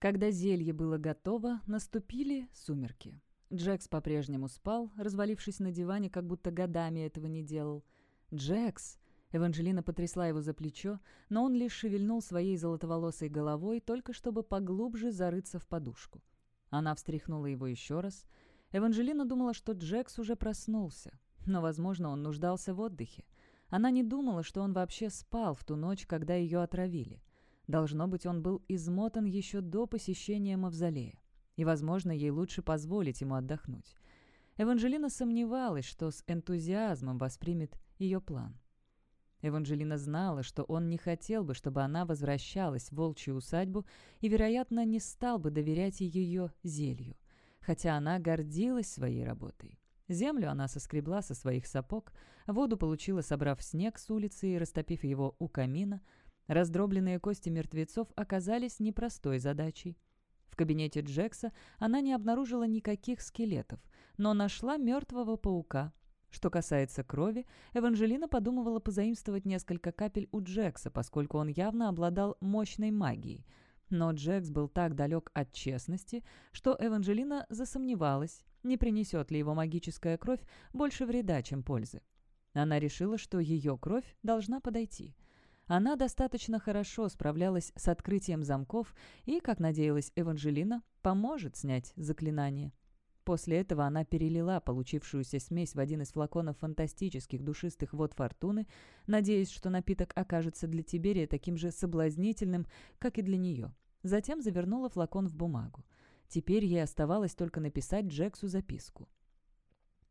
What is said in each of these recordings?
Когда зелье было готово, наступили сумерки. Джекс по-прежнему спал, развалившись на диване, как будто годами этого не делал. «Джекс!» Эванжелина потрясла его за плечо, но он лишь шевельнул своей золотоволосой головой, только чтобы поглубже зарыться в подушку. Она встряхнула его еще раз. Эванжелина думала, что Джекс уже проснулся, но, возможно, он нуждался в отдыхе. Она не думала, что он вообще спал в ту ночь, когда ее отравили. Должно быть, он был измотан еще до посещения мавзолея. И, возможно, ей лучше позволить ему отдохнуть. Эванжелина сомневалась, что с энтузиазмом воспримет ее план. Эванжелина знала, что он не хотел бы, чтобы она возвращалась в волчью усадьбу и, вероятно, не стал бы доверять ее зелью, хотя она гордилась своей работой. Землю она соскребла со своих сапог, воду получила, собрав снег с улицы и растопив его у камина. Раздробленные кости мертвецов оказались непростой задачей. В кабинете Джекса она не обнаружила никаких скелетов, но нашла мертвого паука. Что касается крови, Эванжелина подумывала позаимствовать несколько капель у Джекса, поскольку он явно обладал мощной магией. Но Джекс был так далек от честности, что Эванжелина засомневалась, не принесет ли его магическая кровь больше вреда, чем пользы. Она решила, что ее кровь должна подойти. Она достаточно хорошо справлялась с открытием замков и, как надеялась Эванжелина, поможет снять заклинание. После этого она перелила получившуюся смесь в один из флаконов фантастических душистых вод фортуны, надеясь, что напиток окажется для Тиберия таким же соблазнительным, как и для нее. Затем завернула флакон в бумагу. Теперь ей оставалось только написать Джексу записку.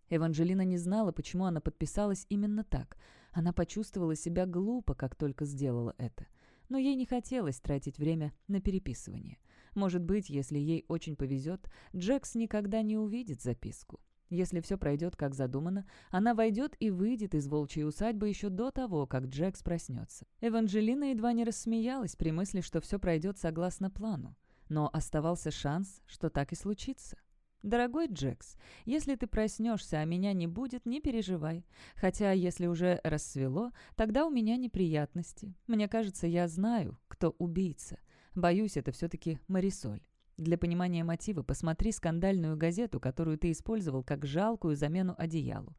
Эванжелина не знала, почему она подписалась именно так. Она почувствовала себя глупо, как только сделала это. Но ей не хотелось тратить время на переписывание. Может быть, если ей очень повезет, Джекс никогда не увидит записку. Если все пройдет как задумано, она войдет и выйдет из волчьей усадьбы еще до того, как Джекс проснется. Эванжелина едва не рассмеялась при мысли, что все пройдет согласно плану но оставался шанс, что так и случится. «Дорогой Джекс, если ты проснешься, а меня не будет, не переживай. Хотя, если уже рассвело, тогда у меня неприятности. Мне кажется, я знаю, кто убийца. Боюсь, это все-таки Марисоль. Для понимания мотива посмотри скандальную газету, которую ты использовал как жалкую замену одеялу.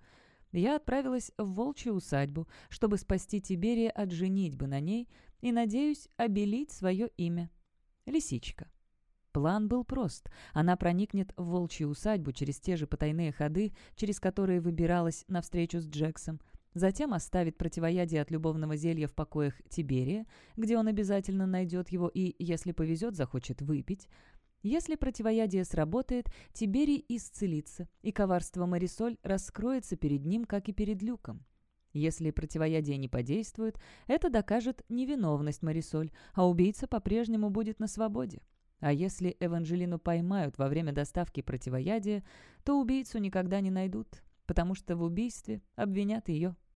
Я отправилась в волчью усадьбу, чтобы спасти Тиберия от женитьбы на ней и, надеюсь, обелить свое имя. Лисичка. План был прост. Она проникнет в волчью усадьбу через те же потайные ходы, через которые выбиралась на встречу с Джексом. Затем оставит противоядие от любовного зелья в покоях Тиберия, где он обязательно найдет его и, если повезет, захочет выпить. Если противоядие сработает, Тиберий исцелится, и коварство Марисоль раскроется перед ним, как и перед Люком. Если противоядие не подействует, это докажет невиновность Марисоль, а убийца по-прежнему будет на свободе. А если Эванжелину поймают во время доставки противоядия, то убийцу никогда не найдут, потому что в убийстве обвинят ее